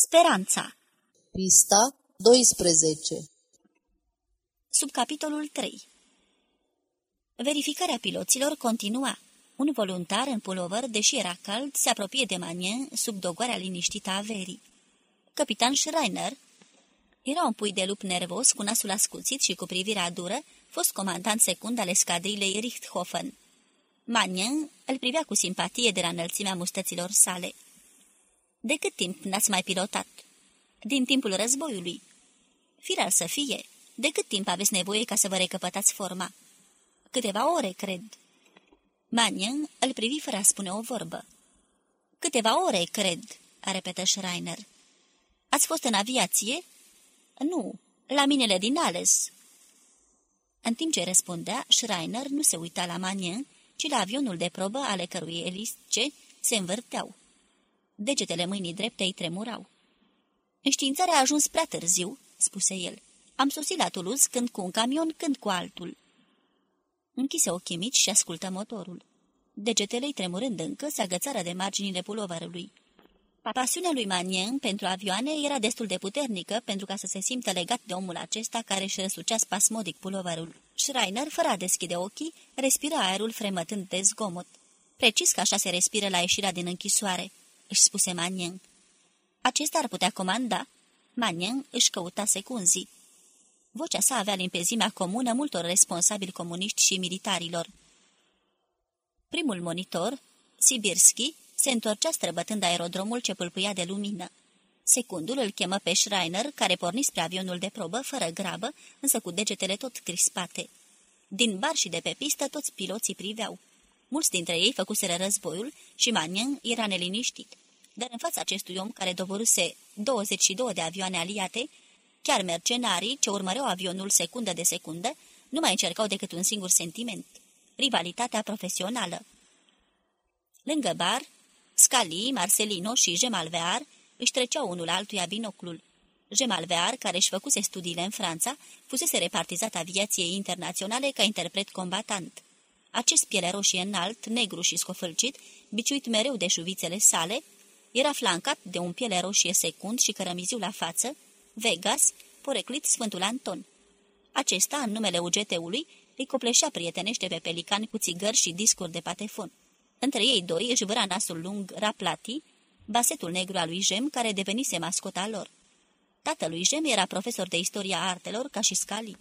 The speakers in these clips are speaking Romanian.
Speranța Pista 12 Subcapitolul 3 Verificarea piloților continua. Un voluntar în pulover, deși era cald, se apropie de Manien sub dogoarea liniștită a verii. Capitan Schreiner era un pui de lup nervos, cu nasul ascuțit și cu privirea dură, fost comandant secund al escadrilei Richthofen. Manien îl privea cu simpatie de la înălțimea mustăților sale. De cât timp n-ați mai pilotat?" Din timpul războiului." Firar să fie. De cât timp aveți nevoie ca să vă recăpătați forma?" Câteva ore, cred." Manien îl privi fără a spune o vorbă. Câteva ore, cred," a repetă Schreiner. Ați fost în aviație?" Nu, la minele din Ales." În timp ce răspundea, Schreiner nu se uita la Manien, ci la avionul de probă ale cărui elisce se învârteau. Degetele mâinii drepte îi tremurau. Înștiințarea a ajuns prea târziu," spuse el. Am sosit la Toulouse când cu un camion, când cu altul." Închise ochii mici și ascultă motorul. Degetele îi tremurând încă se agățară de marginile pulovarului. Pasiunea lui Manien pentru avioane era destul de puternică pentru ca să se simtă legat de omul acesta care își răsucea spasmodic pulovarul. Schreiner, fără a deschide ochii, respira aerul fremătând de zgomot. Precis că așa se respiră la ieșirea din închisoare, își spuse Manien. Acesta ar putea comanda? Manien își căuta secunzii. Vocea sa avea limpezimea comună multor responsabili comuniști și militarilor. Primul monitor, Sibirski, se întorcea străbătând aerodromul ce pâlpâia de lumină. Secundul îl chemă pe Schreiner, care porni spre avionul de probă, fără grabă, însă cu degetele tot crispate. Din bar și de pe pistă toți piloții priveau. Mulți dintre ei făcuseră războiul și Manien era neliniștit. Dar în fața acestui om care doboruse 22 de avioane aliate, chiar mercenarii ce urmăreau avionul secundă de secundă nu mai încercau decât un singur sentiment, rivalitatea profesională. Lângă bar, Scali, Marcelino și Gemalvear își treceau unul altuia binoclul. Gemalvear, care își făcuse studiile în Franța, fusese repartizat aviației internaționale ca interpret combatant. Acest piele roșie înalt, negru și scofâlcit, biciuit mereu de șuvițele sale, era flancat de un piele roșie secund și cărămiziu la față, Vegas, poreclit Sfântul Anton. Acesta, în numele ugeteului, îi copleșea prietenește pe pelican cu țigări și discuri de patefon. Între ei doi își vâra nasul lung Raplati, basetul negru al lui Jem, care devenise mascota lor. Tatălui Jem era profesor de istoria artelor ca și Scali.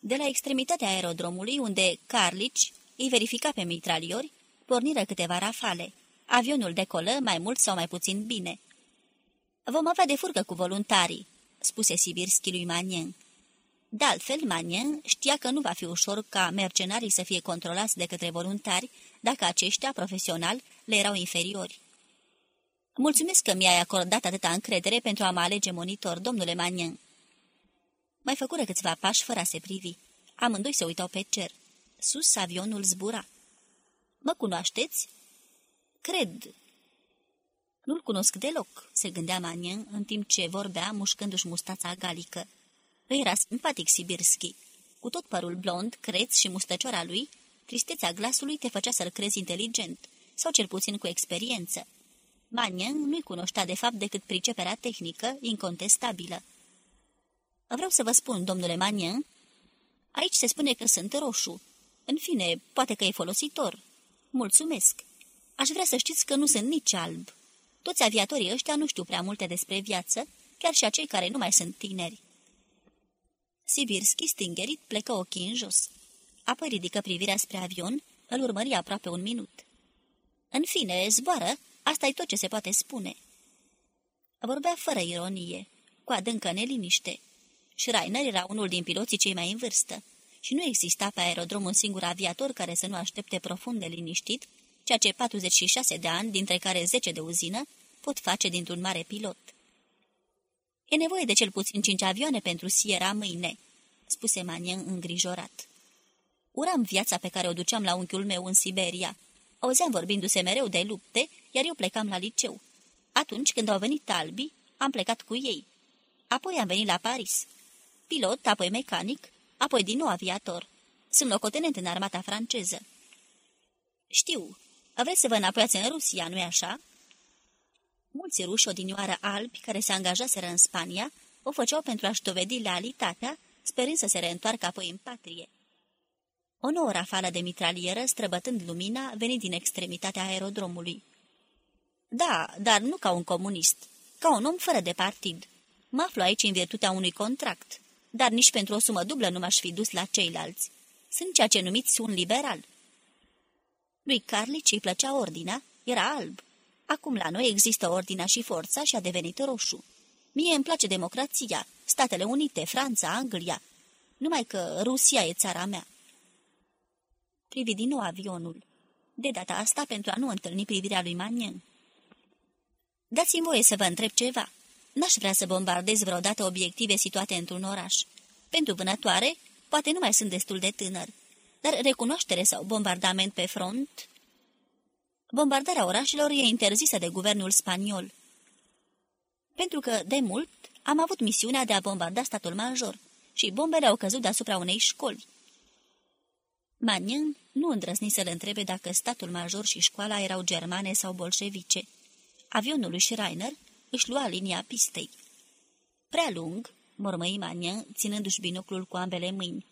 De la extremitatea aerodromului, unde Carlici îi verifica pe mitraliori, porniră câteva rafale. Avionul decolă mai mult sau mai puțin bine. Vom avea de furcă cu voluntarii," spuse Sibirski lui Manien. De altfel, Manien știa că nu va fi ușor ca mercenarii să fie controlați de către voluntari, dacă aceștia, profesional, le erau inferiori. Mulțumesc că mi-ai acordat atâta încredere pentru a mă alege monitor, domnule Manien." Mai făcură câțiva pași fără a se privi. Amândoi se uitau pe cer. Sus avionul zbura. Mă cunoașteți?" Cred." Nu-l cunosc deloc," se gândea Manien în timp ce vorbea, mușcându-și mustața galică. Îi era simpatic Sibirski. Cu tot părul blond, creț și mustăcioara lui, tristețea glasului te făcea să-l crezi inteligent, sau cel puțin cu experiență. Manien nu-i cunoștea de fapt decât priceperea tehnică, incontestabilă. Vreau să vă spun, domnule Manien, aici se spune că sunt roșu. În fine, poate că e folositor. Mulțumesc. Aș vrea să știți că nu sunt nici alb. Toți aviatorii ăștia nu știu prea multe despre viață, chiar și acei care nu mai sunt tineri. Sibirski, stingerit, plecă ochii în jos. Apoi ridică privirea spre avion, îl urmări aproape un minut. În fine, zboară, asta e tot ce se poate spune. Vorbea fără ironie, cu adâncă neliniște. Schreiner era unul din piloții cei mai în vârstă și nu exista pe aerodrom un singur aviator care să nu aștepte profund de liniștit, ceea ce 46 de ani, dintre care 10 de uzină, pot face dintr-un mare pilot. E nevoie de cel puțin cinci avioane pentru Sierra mâine," spuse Manien îngrijorat. Uram viața pe care o duceam la unchiul meu în Siberia. Auzeam vorbindu-se mereu de lupte, iar eu plecam la liceu. Atunci, când au venit albii, am plecat cu ei. Apoi am venit la Paris. Pilot, apoi mecanic, apoi din nou aviator. Sunt locotenent în armata franceză. Știu. Vreți să vă înapoiați în Rusia, nu-i așa?" Mulți ruși odinioară albi care se angajaseră în Spania o făceau pentru a-și dovedi lealitatea, sperând să se reîntoarcă apoi în patrie. O nouă rafală de mitralieră, străbătând lumina, veni din extremitatea aerodromului. Da, dar nu ca un comunist, ca un om fără de partid. Mă aflu aici în virtutea unui contract, dar nici pentru o sumă dublă nu m-aș fi dus la ceilalți. Sunt ceea ce numiți un liberal. Lui Carlici îi plăcea ordinea, era alb. Acum la noi există ordinea și forța și a devenit roșu. Mie îmi place democrația, Statele Unite, Franța, Anglia. Numai că Rusia e țara mea. Privi din nou avionul. De data asta pentru a nu întâlni privirea lui Manien. Dați-mi voie să vă întreb ceva. N-aș vrea să bombardez vreodată obiective situate într-un oraș. Pentru vânătoare, poate nu mai sunt destul de tânăr. Dar recunoaștere sau bombardament pe front? Bombardarea orașelor e interzisă de guvernul spaniol. Pentru că, de mult, am avut misiunea de a bombarda statul major și bombele au căzut deasupra unei școli. Magnin nu îndrăzni să-l întrebe dacă statul major și școala erau germane sau bolșevice. Avionul lui Schreiner își lua linia pistei. Prea lung, mormăi Magnin, ținându-și binoclul cu ambele mâini.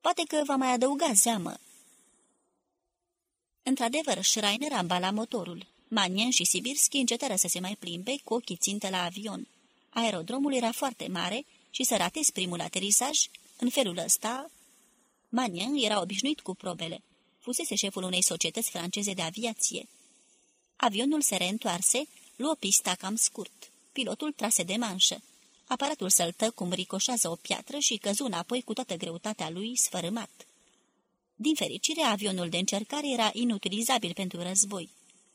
Poate că va mai adăuga zeamă. Într-adevăr, Schreiner ambala motorul. Magnin și Sibirski încetară să se mai plimbe cu ochii țintă la avion. Aerodromul era foarte mare și să ratezi primul aterisaj, în felul ăsta... Magnin era obișnuit cu probele. Fusese șeful unei societăți franceze de aviație. Avionul se reîntoarse, luă pista cam scurt. Pilotul trase de manșă. Aparatul săltă cum ricoșează o piatră și căzu înapoi cu toată greutatea lui sfărâmat. Din fericire, avionul de încercare era inutilizabil pentru război,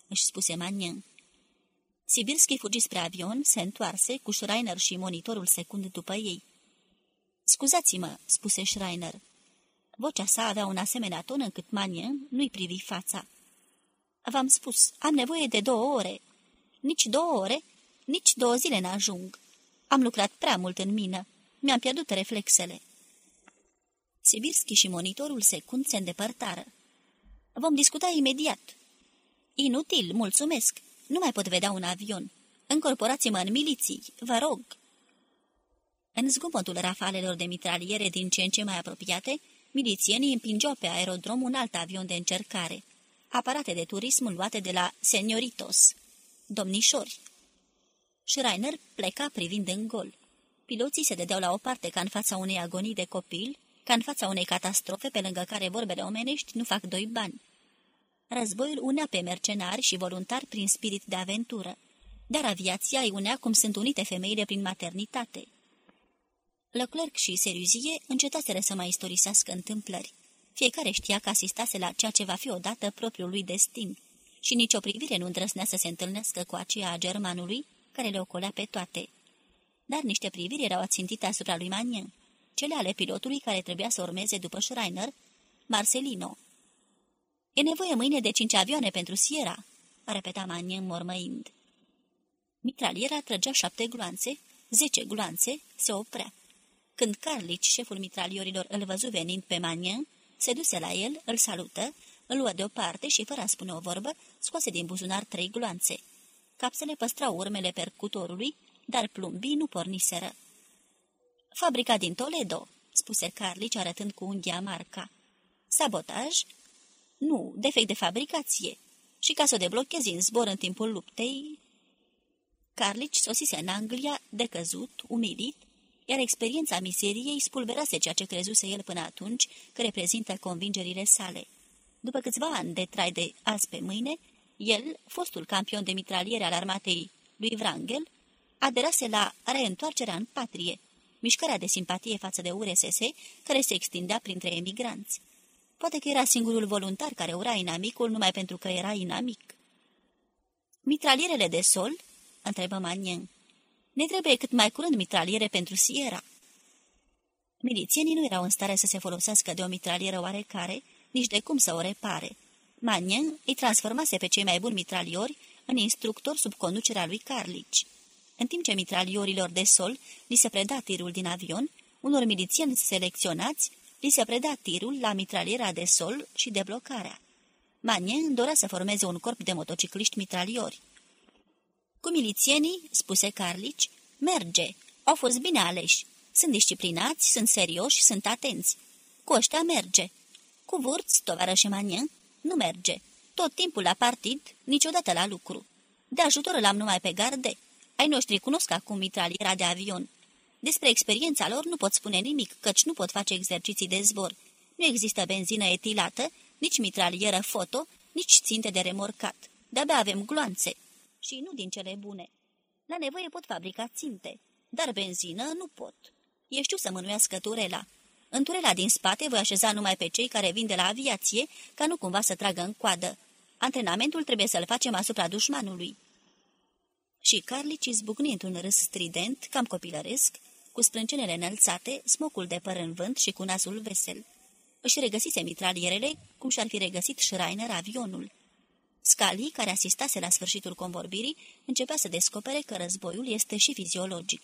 își spuse Magnin. Sibirski fugi spre avion, se întoarse, cu Schreiner și monitorul secund după ei. Scuzați-mă," spuse Schreiner. Vocea sa avea un asemenea ton încât Magnin nu-i privi fața. V-am spus, am nevoie de două ore." Nici două ore, nici două zile n-ajung. Am lucrat prea mult în mină. Mi-am pierdut reflexele." Sibirski și monitorul secund se îndepărtară. Vom discuta imediat." Inutil, mulțumesc. Nu mai pot vedea un avion. Încorporați-mă în miliții, vă rog." În zgomotul rafalelor de mitraliere din ce în ce mai apropiate, milițienii împingeau pe aerodrom un alt avion de încercare, aparate de turism luate de la Senioritos, domnișori. Schreiner pleca privind în gol. Piloții se dădeau la o parte ca în fața unei agonii de copil, ca în fața unei catastrofe pe lângă care vorbele omenești nu fac doi bani. Războiul unea pe mercenari și voluntari prin spirit de aventură, dar aviația îi unea cum sunt unite femeile prin maternitate. Leclerc și Seriuzie încetaseră să mai istorisească întâmplări. Fiecare știa că asistase la ceea ce va fi odată propriul lui destin și nicio privire nu îndrăsnea să se întâlnească cu aceea a germanului, care le ocolea pe toate. Dar niște priviri erau ațintite asupra lui Manien, cele ale pilotului care trebuia să urmeze după Schreiner, Marcelino. E nevoie mâine de cinci avioane pentru Sierra," a repetat Manien mormăind. Mitraliera trăgea șapte gloanțe, zece gloanțe, se oprea. Când Carlici, șeful mitraliorilor, îl văzu venind pe Manien, se duse la el, îl salută, îl luă deoparte și, fără a spune o vorbă, scoase din buzunar trei gloanțe. Capsele păstrau urmele percutorului, dar plumbii nu porniseră. Fabrica din Toledo," spuse Carlici arătând cu unghia marca. Sabotaj? Nu, defect de fabricație. Și ca să o deblochezi în zbor în timpul luptei... Carlici sosise în Anglia, decăzut, umilit, iar experiența miseriei spulberase ceea ce crezuse el până atunci că reprezintă convingerile sale. După câțiva ani de trai de azi pe mâine, el, fostul campion de mitraliere al armatei lui Wrangel, aderase la reîntoarcerea în patrie, mișcarea de simpatie față de URSS care se extindea printre emigranți. Poate că era singurul voluntar care ura inamicul numai pentru că era inamic. Mitralierele de sol? întrebă Manien. Ne trebuie cât mai curând mitraliere pentru Sierra. Milițienii nu erau în stare să se folosească de o mitralieră oarecare, nici de cum să o repare. Manien îi transformase pe cei mai buni mitraliori în instructor sub conducerea lui Carlici. În timp ce mitraliorilor de sol li se preda tirul din avion, unor milițieni selecționați li se preda tirul la mitraliera de sol și deblocarea. Manien dorea să formeze un corp de motocicliști mitraliori. Cu milițienii, spuse Carlici, merge. Au fost bine aleși. Sunt disciplinați, sunt serioși, sunt atenți. Cu ăștia merge. Cu vârți, tovarășe Manien, nu merge. Tot timpul la partid, niciodată la lucru. De ajutor l-am numai pe garde. Ai noștri cunosc acum mitraliera de avion. Despre experiența lor nu pot spune nimic, căci nu pot face exerciții de zbor. Nu există benzină etilată, nici mitralieră foto, nici ținte de remorcat. De-abia avem gloanțe. Și nu din cele bune. La nevoie pot fabrica ținte, dar benzină nu pot. E știu să mânuiască turela. În turela din spate voi așeza numai pe cei care vin de la aviație, ca nu cumva să tragă în coadă. Antrenamentul trebuie să-l facem asupra dușmanului. Și Carlici izbucni într-un râs strident, cam copilăresc, cu sprâncenele înălțate, smocul de păr în vânt și cu nasul vesel. Își regăsise mitralierele, cum și-ar fi regăsit Schreiner avionul. Scali, care asistase la sfârșitul convorbirii, începea să descopere că războiul este și fiziologic.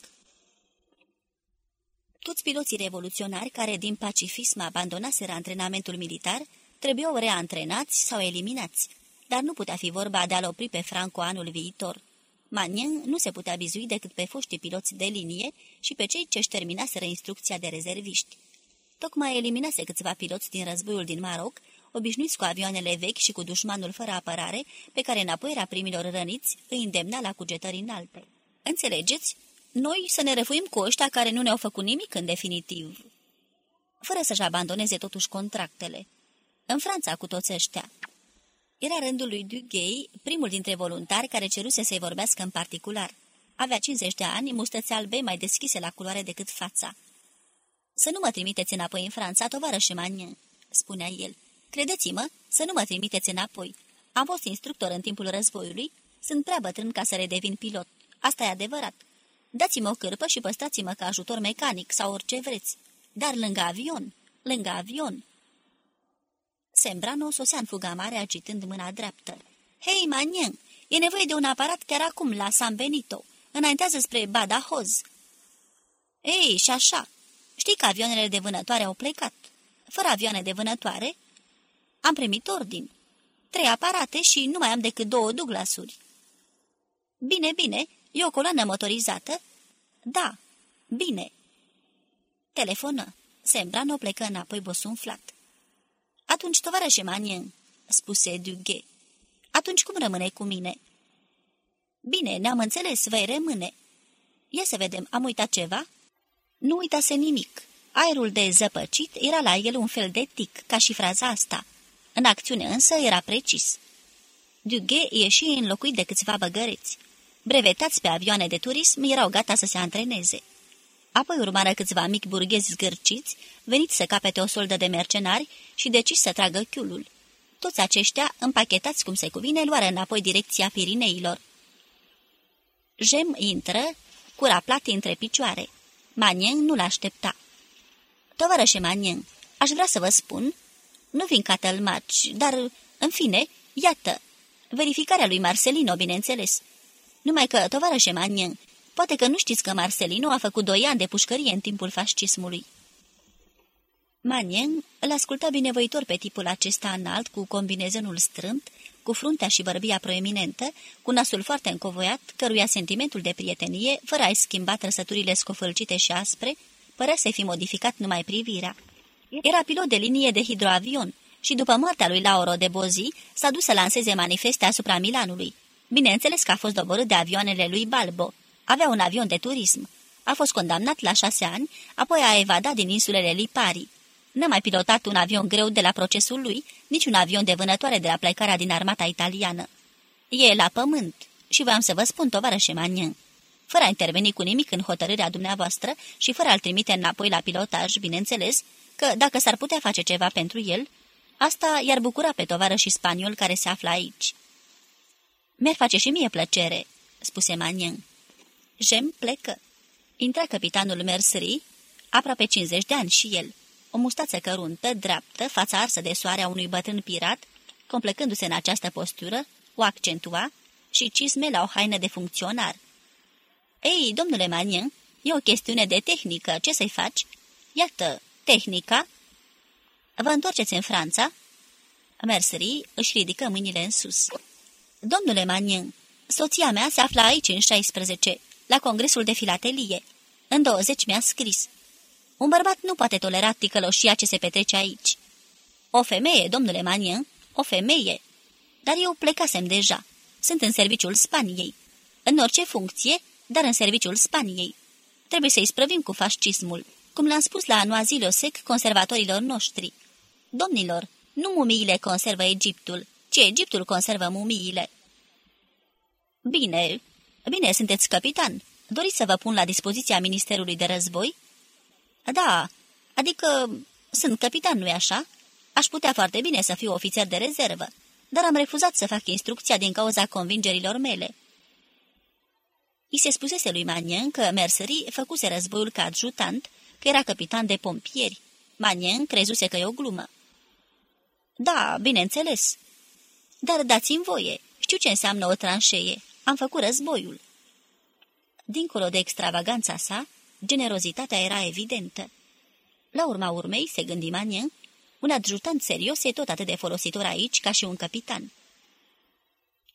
Toți piloții revoluționari care din pacifism abandonaseră antrenamentul militar trebuiau reantrenați sau eliminați, dar nu putea fi vorba de a-l opri pe Franco anul viitor. Manien nu se putea bizui decât pe foștii piloți de linie și pe cei ce-și terminaseră instrucția de rezerviști. Tocmai eliminase câțiva piloți din războiul din Maroc, obișnuiți cu avioanele vechi și cu dușmanul fără apărare, pe care înapoierea primilor răniți îi îndemna la cugetări înalte. Înțelegeți? Noi să ne răfuim cu ăștia care nu ne-au făcut nimic în definitiv. Fără să-și abandoneze totuși contractele. În Franța cu toți ăștia. Era rândul lui Duguay, primul dintre voluntari care ceruse să-i vorbească în particular. Avea 50 de ani, mustăți albe mai deschise la culoare decât fața. Să nu mă trimiteți înapoi în Franța, tovarășe Magnin," spunea el. Credeți-mă, să nu mă trimiteți înapoi. Am fost instructor în timpul războiului, sunt prea bătrân ca să redevin pilot. Asta e adevărat. Dați-mă o cârpă și păstrați-mă ca ajutor mecanic sau orice vreți. Dar lângă avion, lângă avion. Sembrano sosea în fuga mare agitând mâna dreaptă. Hei, Manien, e nevoie de un aparat chiar acum la San Benito. Înaintează spre Badajoz. Ei, și așa. Știi că avioanele de vânătoare au plecat. Fără avioane de vânătoare, am primit ordin. Trei aparate și nu mai am decât două Douglasuri. Bine, bine, e o coloană motorizată? Da, bine. Telefonă. Sembrano plecă înapoi bosunflat. Atunci, tovarășe Manien, spuse Dughe. Atunci cum rămâne cu mine? Bine, ne-am înțeles, vei rămâne. Ia să vedem, am uitat ceva? Nu uitase nimic. Aerul de zăpăcit era la el un fel de tic, ca și fraza asta. În acțiune însă era precis. Dughe ieși înlocuit de câțiva băgăreți. Brevetați pe avioane de turism, erau gata să se antreneze. Apoi urmară câțiva mici burghezi zgârciți, veniți să capete o soldă de mercenari și decis să tragă chiulul. Toți aceștia, împachetați cum se cuvine, luară înapoi direcția Pirineilor. Jem intră, cura plată între picioare. Manien nu l-aștepta. Tovarășe Manien, aș vrea să vă spun, nu vin ca tălmaci, dar, în fine, iată, verificarea lui Marcelino, bineînțeles. Numai că, tovarășe Manien, poate că nu știți că Marcelino a făcut doi ani de pușcărie în timpul fascismului. Manien îl asculta binevoitor pe tipul acesta înalt, cu combinezonul strâmt, cu fruntea și bărbia proeminentă, cu nasul foarte încovoiat, căruia sentimentul de prietenie, fără a-i schimba trăsăturile scofălcite și aspre, părea să fi modificat numai privirea. Era pilot de linie de hidroavion și după moartea lui Lauro de Bozi s-a dus să lanseze manifeste asupra Milanului. Bineînțeles că a fost doborât de avioanele lui Balbo. Avea un avion de turism. A fost condamnat la șase ani, apoi a evadat din insulele Lipari. N-a mai pilotat un avion greu de la procesul lui, nici un avion de vânătoare de la plecarea din armata italiană. E la pământ și voiam să vă spun, tovarășe Magnin. Fără a interveni cu nimic în hotărârea dumneavoastră și fără a-l trimite înapoi la pilotaj, bineînțeles, că dacă s-ar putea face ceva pentru el, asta i-ar bucura pe tovară și spaniol care se află aici. Mi-ar face și mie plăcere," spuse Magnin. Jem plecă. Intra capitanul Mercerie, aproape 50 de ani și el o mustață căruntă, dreaptă, fața arsă de soare a unui bătrân pirat, complecându-se în această postură, o accentua și cisme la o haină de funcționar. Ei, domnule Manien, e o chestiune de tehnică, ce să-i faci? Iată, tehnica. Vă întoarceți în Franța?" Mercerie își ridică mâinile în sus. Domnule Manien, Soția mea se află aici în 16, la congresul de filatelie. În 20 mi-a scris. Un bărbat nu poate tolera ticăloșia ce se petrece aici. O femeie, domnule Manien, o femeie. Dar eu plecasem deja. Sunt în serviciul Spaniei. În orice funcție, dar în serviciul Spaniei. Trebuie să-i sprăvim cu fascismul, cum l-am spus la Noazilo Sec conservatorilor noștri. Domnilor, nu mumiile conservă Egiptul, ci Egiptul conservă mumiile. Bine, bine, sunteți capitan. Doriți să vă pun la dispoziția Ministerului de Război? Da, adică sunt capitan, nu-i așa? Aș putea foarte bine să fiu ofițer de rezervă, dar am refuzat să fac instrucția din cauza convingerilor mele. I se spusese lui Manien că Mercerie făcuse războiul ca adjutant, că era capitan de pompieri. Manien crezuse că e o glumă. Da, bineînțeles. Dar dați-mi voie. Știu ce înseamnă o tranșee. Am făcut războiul. Dincolo de extravaganța sa, generozitatea era evidentă. La urma urmei, se gândi Manien, un adjutant serios e tot atât de folositor aici ca și un capitan.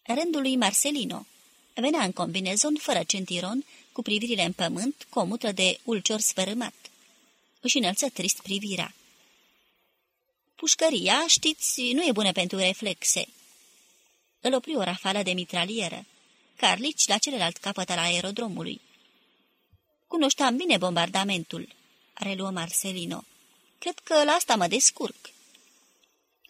Rândul lui Marcelino venea în combinezon fără centiron, cu privirile în pământ, cu o mutră de ulcior sfărâmat. Își înălță trist privirea. Pușcăria, știți, nu e bună pentru reflexe. Îl opri o rafală de mitralieră. Carlici la celălalt capăt al aerodromului. Cunoșteam bine bombardamentul, reluă Marcelino. Cred că la asta mă descurc.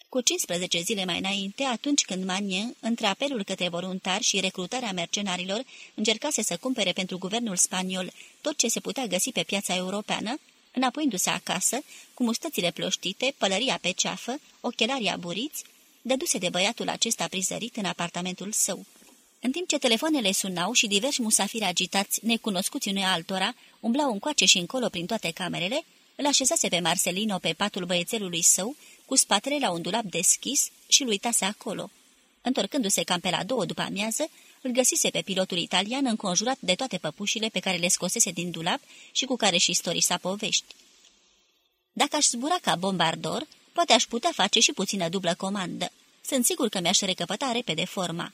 Cu 15 zile mai înainte, atunci când Manie, între apelul către voluntari și recrutarea mercenarilor, încercase să cumpere pentru guvernul spaniol tot ce se putea găsi pe piața europeană, înapoiindu-se acasă, cu mustățile ploștite, pălăria pe ceafă, ochelarii aburiți, dăduse de băiatul acesta prizărit în apartamentul său. În timp ce telefoanele sunau și diversi musafiri agitați, necunoscuți unui altora, umblau încoace și încolo prin toate camerele, îl așezase pe Marcelino pe patul băiețelului său, cu spatele la un dulap deschis și îl uitase acolo. Întorcându-se cam pe la două după amiază, îl găsise pe pilotul italian înconjurat de toate păpușile pe care le scosese din dulap și cu care și istorisa povești. Dacă aș zbura ca bombardor, poate aș putea face și puțină dublă comandă. Sunt sigur că mi-aș recăpăta repede forma.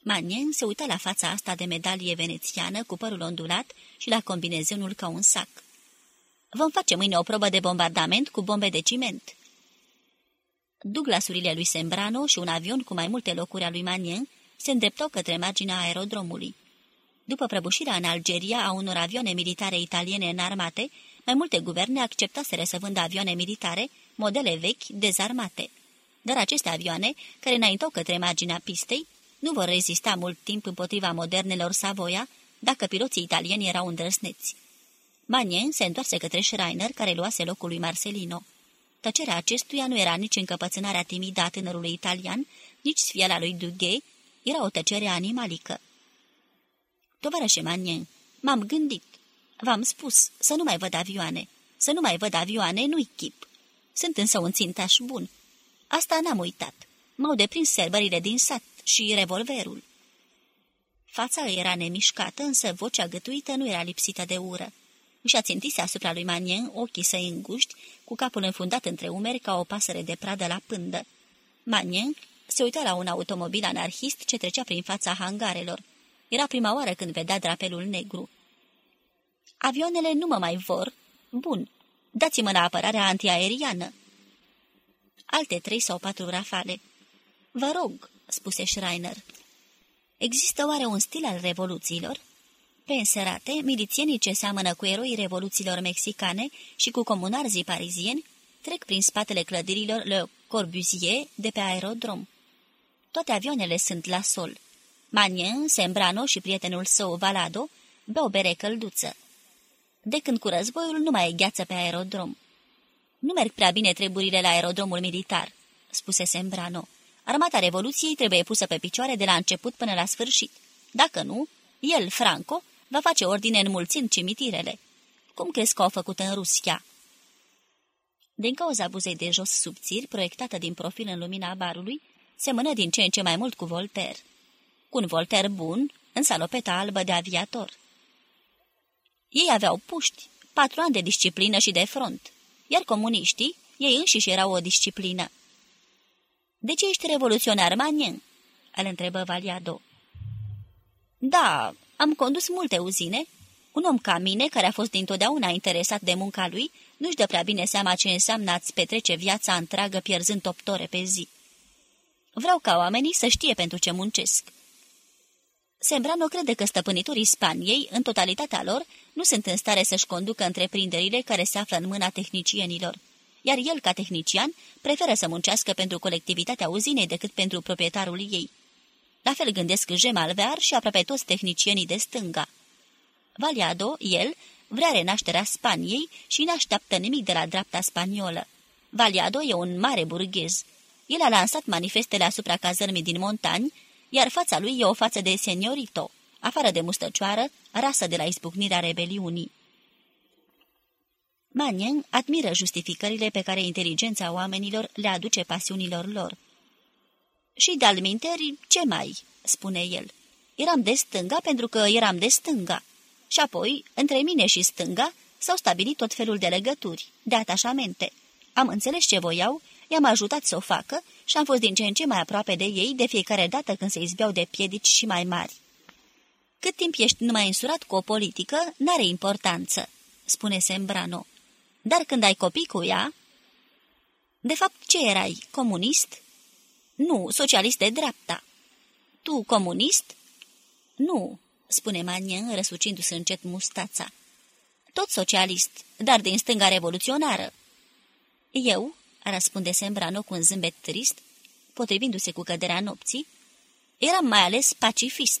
Manien se uita la fața asta de medalie venețiană cu părul ondulat și la combinezionul ca un sac. Vom face mâine o probă de bombardament cu bombe de ciment." Douglasurile lui Sembrano și un avion cu mai multe locuri a lui Manien se îndreptau către marginea aerodromului. După prăbușirea în Algeria a unor avioane militare italiene înarmate, mai multe guverne acceptaseră să vândă avioane militare, modele vechi, dezarmate. Dar aceste avioane, care înaintau către marginea pistei, nu vor rezista mult timp împotriva modernelor Savoia, dacă piloții italieni erau îndrăsneți. Manien se întoarse către Schreiner, care luase locul lui Marcelino. Tăcerea acestuia nu era nici încăpățânarea timidă a tânărului italian, nici sfiala lui Duguay, era o tăcere animalică. Tovarășe Manien, m-am gândit. V-am spus să nu mai văd avioane. Să nu mai văd avioane nu-i chip. Sunt însă un țintaș bun. Asta n-am uitat. M-au deprins serbările din sat și revolverul. Fața era nemișcată, însă vocea gătuită nu era lipsită de ură. Și-a țintise asupra lui Manien ochii săi înguști, cu capul înfundat între umeri ca o pasăre de pradă la pândă. Manien se uita la un automobil anarhist ce trecea prin fața hangarelor. Era prima oară când vedea drapelul negru. Avioanele nu mă mai vor. Bun, dați-mă la apărarea antiaeriană. Alte trei sau patru rafale. Vă rog, spuse Schreiner. Există oare un stil al revoluțiilor? Pe înserate, milițienii ce seamănă cu eroii revoluțiilor mexicane și cu comunarzii parizieni trec prin spatele clădirilor Le Corbusier de pe aerodrom. Toate avioanele sunt la sol. Manien, Sembrano și prietenul său Valado beau bere călduță. De când cu războiul nu mai e gheață pe aerodrom. Nu merg prea bine treburile la aerodromul militar, spuse Sembrano. Armata Revoluției trebuie pusă pe picioare de la început până la sfârșit. Dacă nu, el, Franco, va face ordine înmulțind cimitirele. Cum crezi că au făcut în Rusia? Din cauza buzei de jos subțiri, proiectată din profil în lumina barului, semănă din ce în ce mai mult cu Voltaire. Cu un Voltaire bun, în salopeta albă de aviator. Ei aveau puști, patru ani de disciplină și de front, iar comuniștii, ei înșiși erau o disciplină. De ce ești revoluționar, Manien?" îl întrebă Valiado. Da, am condus multe uzine. Un om ca mine, care a fost dintotdeauna interesat de munca lui, nu-și dă prea bine seama ce înseamnă a-ți petrece viața întreagă pierzând opt ore pe zi. Vreau ca oamenii să știe pentru ce muncesc. Sembrano crede că stăpânitorii Spaniei, în totalitatea lor, nu sunt în stare să-și conducă întreprinderile care se află în mâna tehnicienilor, iar el, ca tehnician, preferă să muncească pentru colectivitatea uzinei decât pentru proprietarul ei. La fel gândesc Jem Alvear și aproape toți tehnicienii de stânga. Valiado, el, vrea renașterea Spaniei și n-așteaptă nimic de la dreapta spaniolă. Valiado e un mare burghez. El a lansat manifestele asupra cazărmii din montani, iar fața lui e o față de seniorito, afară de mustăcioară, rasă de la izbucnirea rebeliunii. Manien admiră justificările pe care inteligența oamenilor le aduce pasiunilor lor. Și de-al ce mai?" spune el. Eram de stânga pentru că eram de stânga. Și apoi, între mine și stânga, s-au stabilit tot felul de legături, de atașamente. Am înțeles ce voiau, i-am ajutat să o facă și am fost din ce în ce mai aproape de ei de fiecare dată când se izbeau de piedici și mai mari. Cât timp ești numai însurat cu o politică, n-are importanță, spune Sembrano. Dar când ai copii cu ea... De fapt, ce erai? Comunist? Nu, socialist de dreapta. Tu, comunist? Nu, spune Manien, răsucindu-se încet mustața. Tot socialist, dar din stânga revoluționară. Eu, răspunde Sembrano cu un zâmbet trist, potrivindu-se cu căderea nopții, eram mai ales pacifist.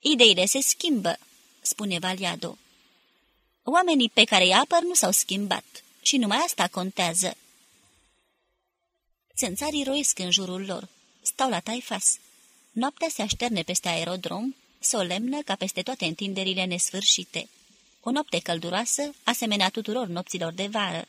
Ideile se schimbă, spune Valiado. Oamenii pe care îi apăr nu s-au schimbat și numai asta contează. Țânțarii roiesc în jurul lor. Stau la taifas. Noaptea se așterne peste aerodrom, solemnă ca peste toate întinderile nesfârșite. O noapte călduroasă, asemenea tuturor nopților de vară.